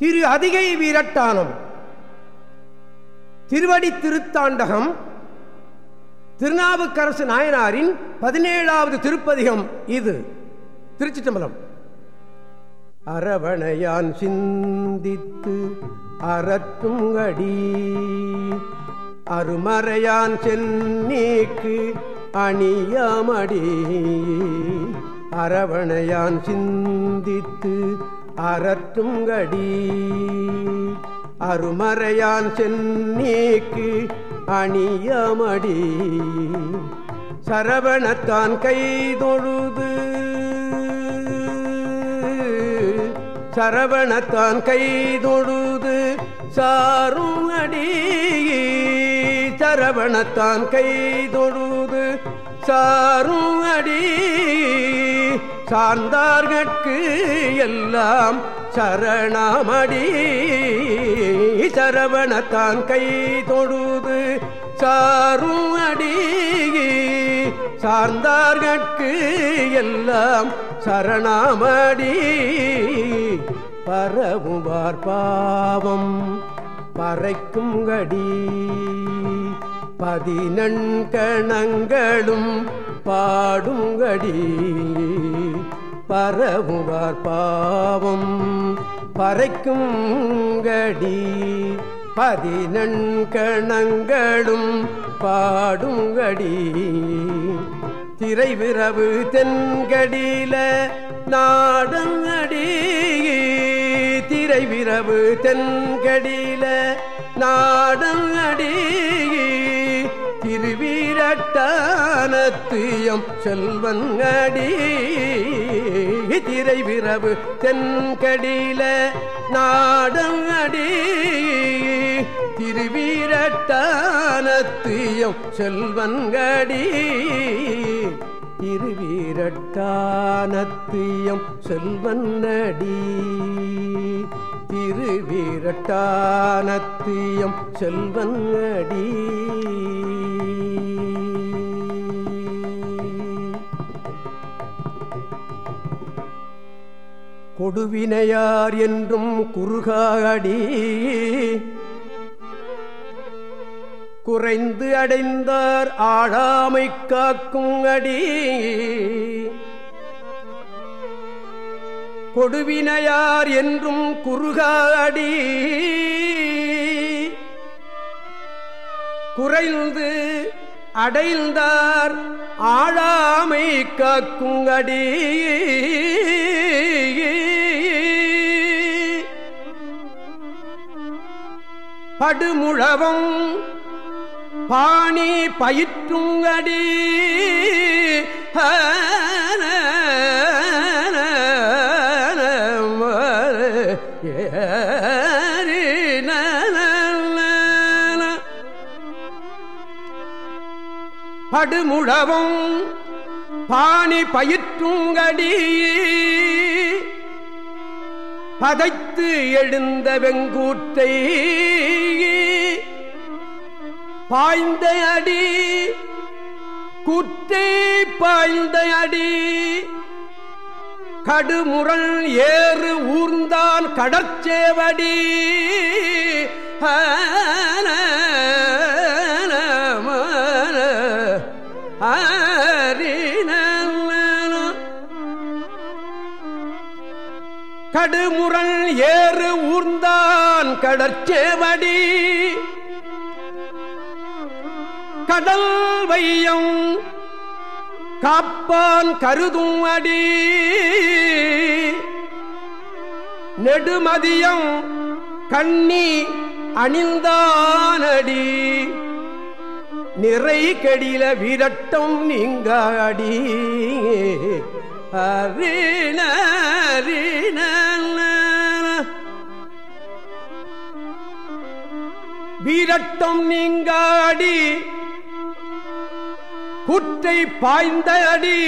திரு அதிகை வீரட்டானம். திருவடி திருத்தாண்டகம் திருநாவுக்கரசு நாயனாரின் பதினேழாவது திருப்பதிகம் இது. திருச்சி தம்பலம் அரவணையான் சிந்தித்து அறத்தும் அடி. அருமறையான் சென்னீக்கு அணியாமடி. அரவணையான் சிந்தித்து அறற்றுங்கடி அருமறையான் சென்னீக்கு அணியமடி. சரவணத்தான் கைதொழுது. சரவணத்தான் கைதொழுது சாரும் அடி. சரவணத்தான் கைதொழுது சாரும் அடி. சார்ந்தார்கட்கு எல்லாம் சரணமடி. சரவணத்தான் கை தொழுது சாரும் அடி. சார்ந்தார்கட்கு எல்லாம் சரணமடி. பரவுவார் பாவம் பறைக்கும் கடி. பதினண்கணங்களும் பாடுங்கடி. பரவுவார் பாவம் பறைக்கும் கடி பதினண்கணங்களும் பாடுங்கடி. திரைவிரவு தென்கடியில நாடங்கடி. திரைவிரவு தென்கடியில நாடங்கடி. திருவீரட்டானத்தியம் செல்வங்கடி திரை விரவு தென்கடியில நாடங்கடி திருவீரட்டானத்தியம் செல்வங்கடி திருவீரட்டானத்தியம் செல்வன்னடி திருவீரட்டானத்தியம் செல்வன்னடி கொடுவினையார் என்றும் குறுகாடி குறைந்து அடைந்தார் ஆழாமை காக்கும் அடி. கொடுவினையார் என்றும் குறுகாடி குறைந்து அடைந்தார் ஆழாமை காக்குங்கடி படுமுழவம். பாணி பயிற்றுங்கடி. படுமுழவும். பாணி பயிற்றுங்கடி. பதைத்து எழுந்த வெங்கூற்றை பாய்ந்த அடி குற்றே பாய்ந்த அடி. கடுமுரல் ஏறு ஊர்ந்தான் கடற்சேவடி. கடுமுரல் ஏறு ஊர்ந்தான் கடற்சேவடி. கடல் வையம் காப்பான் கருதும் அடி. நெடுமதியம் கண்ணி அணிந்தானடி. நிறை கடில விரட்டம் நீங்க நீங்காடி அறின வீரட்டம் நீங்காடி. குற்றை பாய்ந்த அடி.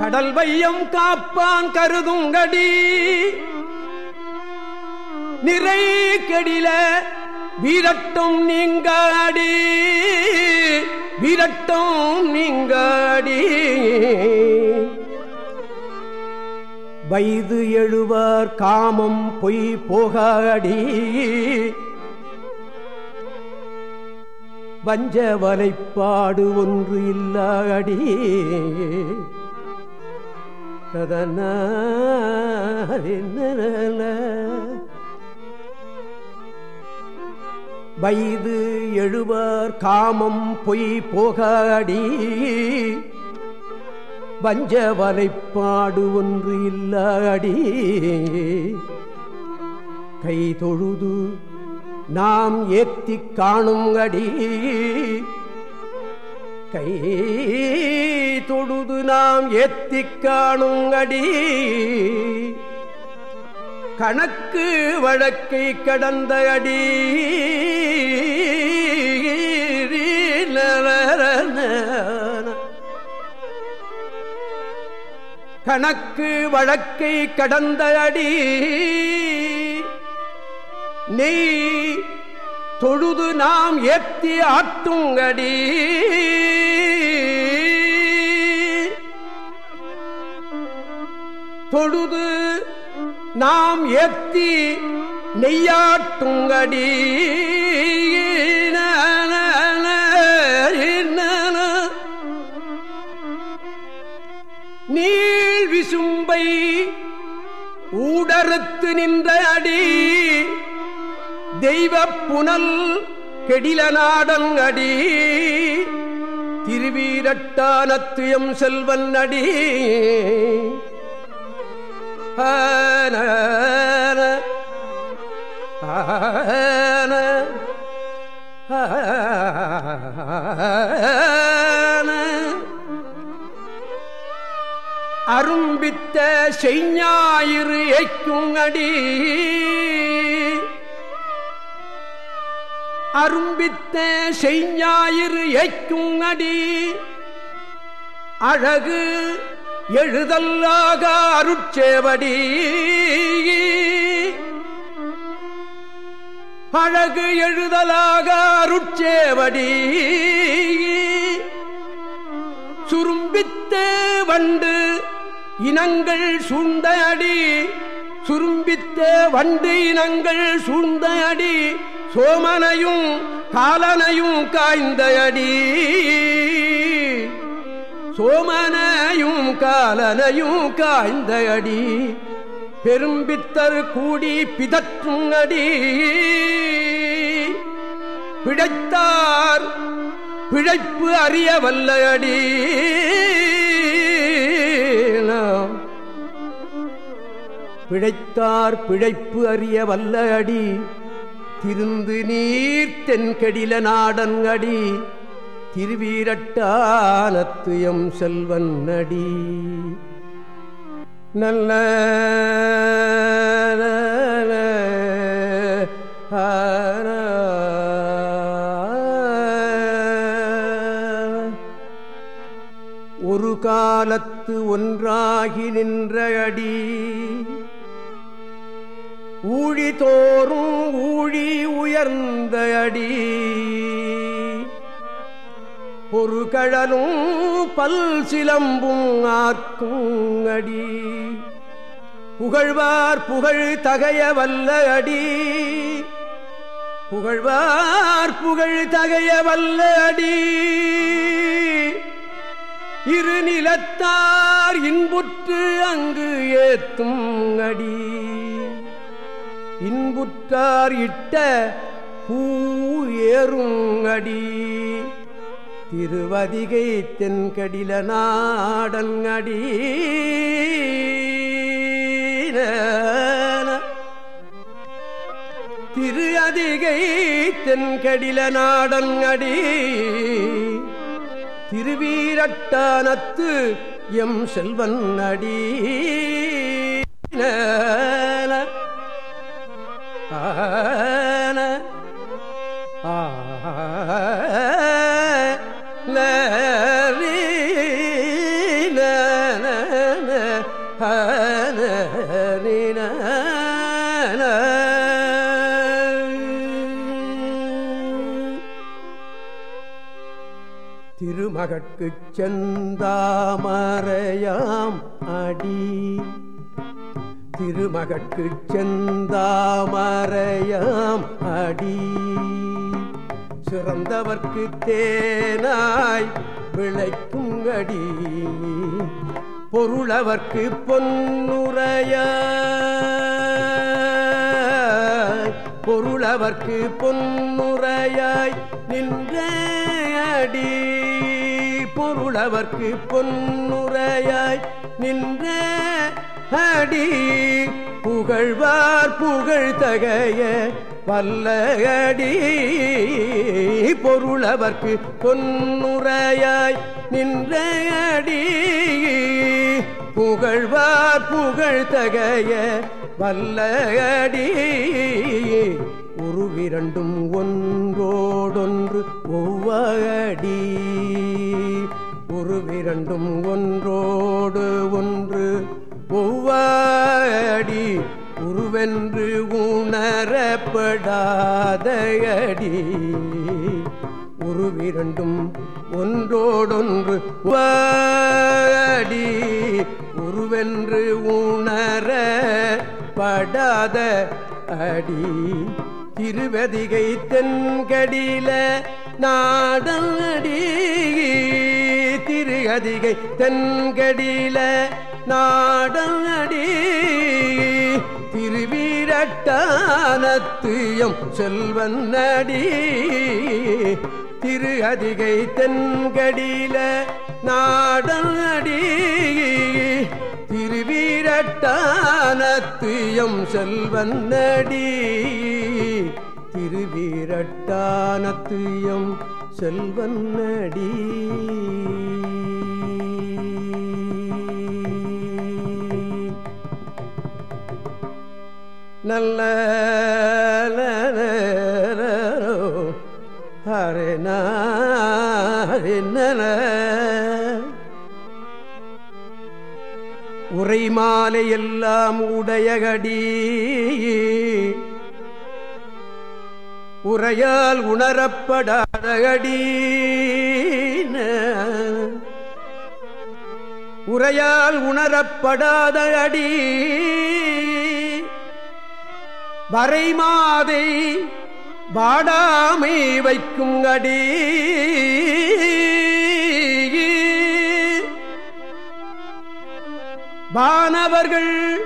கடல் வையம் காப்பான் கருதுங்கடி நிறை கெடில வீரட்டும் நீங்காடி வீரட்டும் நீங்காடி வயது எழுவார் காமம் பொய் போகாடி வஞ்ச வலைப்பாடு ஒன்று இல்லாடி. ததன வயது எழுவார் காமம் பொய் போகாடி. வஞ்ச வலைப்பாடு ஒன்று இல்லாடி. கை தொழுது நாம் ஏத்தி காணுங்கடி. கை தொடுது நாம் ஏத்தி காணுங்கடி. கணக்கு வழக்கை கடந்த அடி. கணக்கு வழக்கை கடந்த அடி. நெய் தொழுது நாம் ஏத்தி ஆட்டுங்கடி. தொழுது நாம் ஏத்தி நெய்யாட்டுங்கடி. நீள் விசும்பை ஊடறுத்து நின்ற அடி தெய்வ புனல் கெடில நாடங்கடி திருவீரட்டானத்துயம் செல்வன் அடி. அரும்பித்த செய்ஞாயிறு ஏக்கும் அரும்பித்த செய்ஞாயிறு ஏக்கும் அடி. அழகு எழுதல்லாக அருட்சேவடி. அழகு எழுதலாக அருட்சேவடி. சுரும்பித்தே வண்டு இனங்கள் சூழ்ந்த அடி. சுரும்பித்த வண்டு இனங்கள் சூழ்ந்த அடி. சோமனையும் காலனையும் காய்ந்த அடி. சோமனையும் காலனையும் காய்ந்த அடி. பெரும்பித்தர் கூடி பிதற்றும் அடி. பிழைத்தார் பிழைப்பு அறிய வல்ல அடி. பிழைத்தார் பிழைப்பு அறிய வல்ல அடி. திருந்து நீர் தென்கடில நாடன் திருவீரட்டானத்துயம் செல்வன் அடி. நல்ல ஒரு காலத்து ஒன்றாகி நின்ற அடி ஊழி தோறும் ஊழி உயர்ந்த அடி ஒரு கழலும் பல் சிலம்பும் ஆர்க்கும் அடி புகழ்வார் புகழ் தகைய வல்ல அடி புகழ்வார் புகழ் தகைய வல்ல அடி இரு நிலத்தார் இன்புற்று அங்கு ஏத்தும் அடி இன்புற்றார் இட்ட பூ ஏறுங்கடி. திருவதிகை தென்கடில நாடங்கடி திரு அதிகை தென்கடில நாடங்கடி திருவீரட்டானத்து எம் செல்வன் அடி. ஆன திருமகற்கு செந்தாமரையாம் அடி திருமகற்கு செந்தாமரையாம் அடி. சிறந்தவர்க்கு தேனாய் விளைக்கும் அடி. பொருளவர்க்கு பொன்னுரைய. பொருளவர்க்கு பொன்னுரையாய் நின்ற அடி. பொருளவர்க்கு பொன்னுரையாய் நின்ற அடி புகழ்வார் புகழ் தகைய பல்லகடி பொருளவர்க்கு பொன்னுரையாய் நின்ற அடி புகழ்வார் புகழ் தகைய வல்லகடி. உருவிரண்டும் ஒன்றோடொன்று ஒவ்வடி உருவிரண்டும் ஒன்றோடு ஒன்று ஒவ்வடி உருவென்று உணரப்படாதடி உருவிரண்டும் ஒன்றோடொன்று வாடி உருவென்று உணர படாத அடி திருவதிகை தென்கடில நாடடி திருகதிகை தென்கடியில நாடடி திருவீரட்டானத்துயம் செல்வன் நடி திரு அதிகை தென்கடியில நாடடி திருவீரட்டானத்துயம் செல்வன் நடி திருவீரட்டானத்துயம் செல்வன் நடி நல்ல ஹரே நல உரை மாலை எல்லாம் உடையகடி உரையால் உணரப்படாதகடி உரையால் உணரப்படாத அடி வரைமாதை வாடாமை வைக்கும் அடி. வானவர்கள்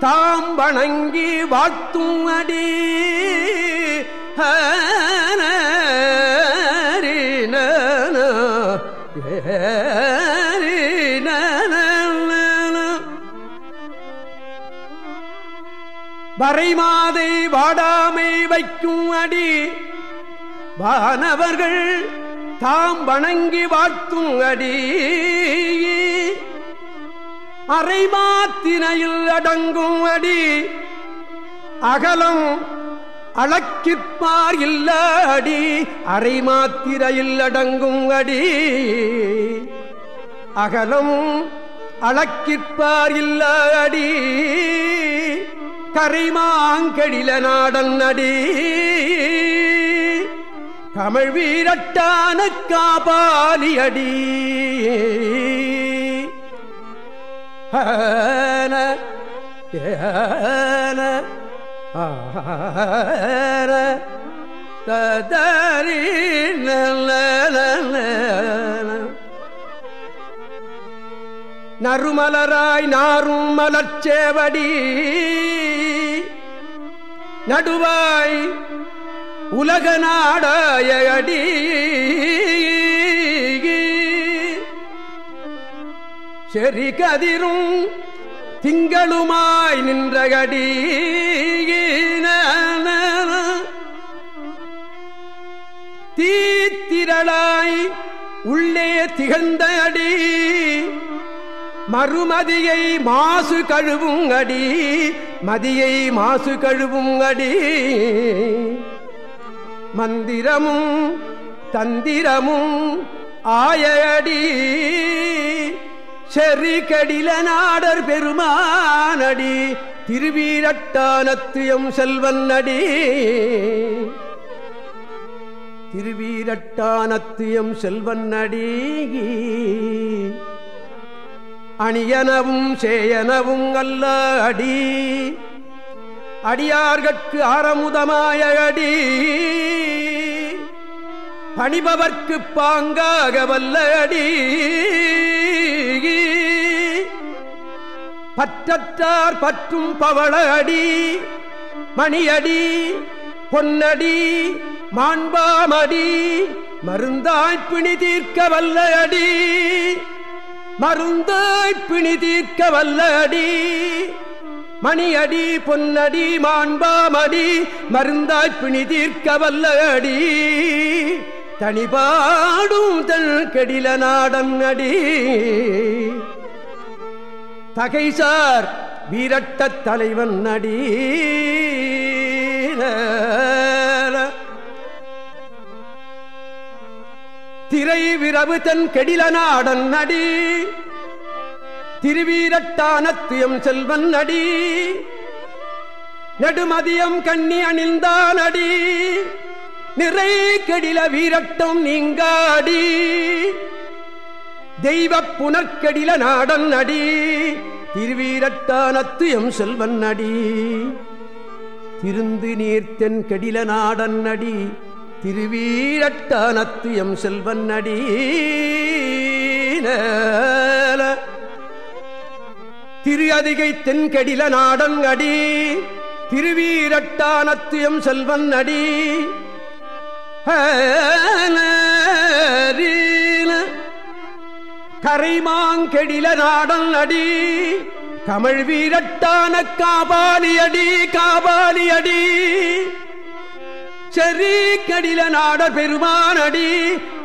தாம் வணங்கி வாழ்த்தும் அடி. ஏ வரைமாதை வாடாமை வைக்கும் அடி. வானவர்கள் தாம் வணங்கி வாழ்த்தும் அடி. அரைமாத்தினையில் அடங்கும் அடி. அகலம் அளக்கிற்பார் இல்ல அடி. அரைமாத்திரையில் அடங்கும் அடி. அகலம் அளக்கிற்பார் இல்ல அடி. கரைமாங்கடில நாடன் அடி கமல் வீரட்டான காபாலி அடி ஹன ஏன ஆர ததரி நறுமலராய் நாரும் மலர்ச்சேவடி நடுவாய் உலக நாடாயடி செறி கதிரும் திங்களுமாய் நின்றகடி தீத்திரளாய் உள்ளே திகழ்ந்த அடி. மறுமதியை மாசு கழுவும் அடி. மதியை மாசு கழுவும் அடி. மந்திரமும் தந்திரமும் ஆயடி செறி கடில நாடர் பெருமானடி திருவீரட்டானத்துயம் செல்வன் அடி. திருவீரட்டானத்துயம் செல்வன் அடி. அணியனவும் சேயனவும் அல்ல அடி. அடியார்கட்கு அறமுதமாய அடி. பணிபவர்க்கு பாங்காக வல்ல அடி. பற்றத்தார் பற்றும் பவள அடி. மணியடி பொன்னடி மாண்பாமடி. மருந்தாய்ப்பிணி தீர்க்க வல்ல அடி. மருந்தாய் பிணி தீர்க்க வல்லடி. மணியடி பொன்னடி மாண்பாமடி மருந்தாய் பிணி தீர்க்க வல்லடி. தனிபாடும் தன் கெடில நாடன் அடி. தகைசார் வீரட்ட தலைவன் அடி. திரை விரவு தன் கெடில நாடன் நடி திருவீரட்டானத்தியம் செல்வன் நடி நெடுமதியம் கண்ணி அணிந்தான் அடி. நிறை கெடில வீரட்டம் நீங்காடி. தெய்வ புனர்கடில நாடன் நடி திருவீரட்டானத்துயம் செல்வன் நடி திருந்து நீர்த்தென் கடில நாடன் நடி திருவீரட்டானத்து எம் செல்வன் அடி திரு அதிகை தென்கடில நாடன் அடி திருவீரட்டானத்து எம் செல்வன் அடி கரைமாங்கெடில நாடல் அடி கமழ் வீரட்டான காபாலி அடி. செறி கடில நாட பெருமானடி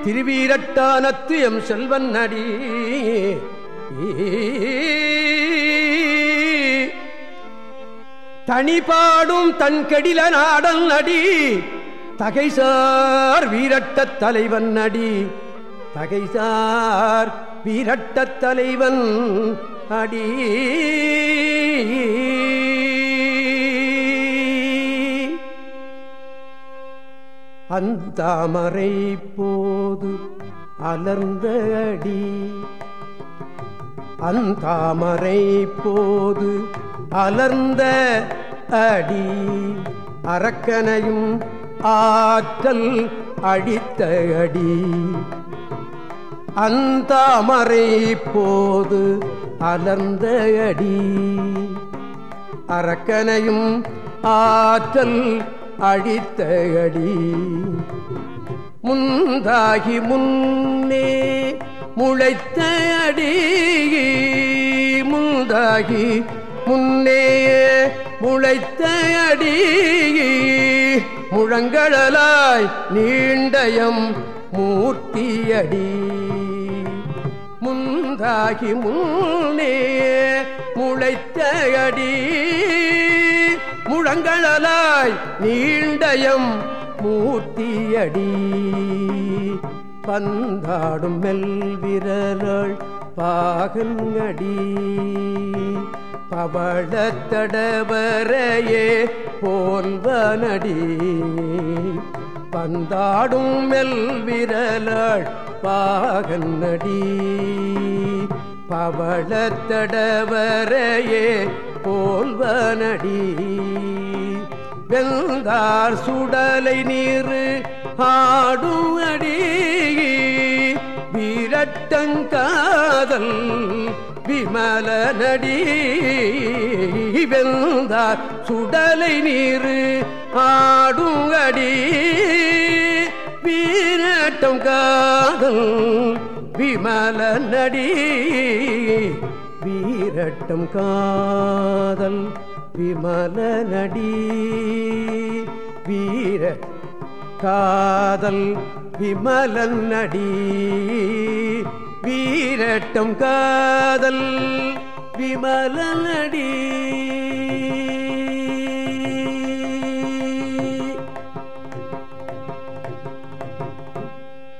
திருவீரட்டானத்து எம் செல்வன் அடி. தனிபாடும் தன் கடில நாடல் அடி தகைசார் வீரட்ட தலைவன் அடி. தகைசார் வீரட்ட தலைவன் அடி. அந்த அந்தாமரை போது அலர்ந்த அடி அந்தாமரை போது அலர்ந்த அடி. அரக்கனையும் ஆற்றல் அடித்த அடி. அந்த அமரை போது அலர்ந்த அடி. அரக்கனையும் ஆற்றல் அடித்த அடி முந்தாகி முன்னே முளைத்த அடி. முந்தாகி முன்னே முளைத்த அடி. முழங்களாய் நீண்டயம் மூர்த்தியடி. முந்தாகி முன்னே முளைத்த அடி. முழங்களாய் நீண்டயம் மூர்த்தியடி. பந்தாடும் மெல்விரள் பாகங்கடி. பவழத்தடவரையே போல்வனடி பந்தாடும் மெல்விரள் பாகன்னடி பவளத்தடவரையே போல்வனடி. வெந்தார் சுடலை நீர் ஆடும் அடி வீரட்டங்காதல் விமல நடி வெந்தார் சுடலை நீர் ஆடும் அடி வீரட்டம் காதல் விமல நடி வீரட்டம் காதல் விமல நடி. வீர காதல் விமலன் நடி. வீரட்டம் காதல் விமல நடி.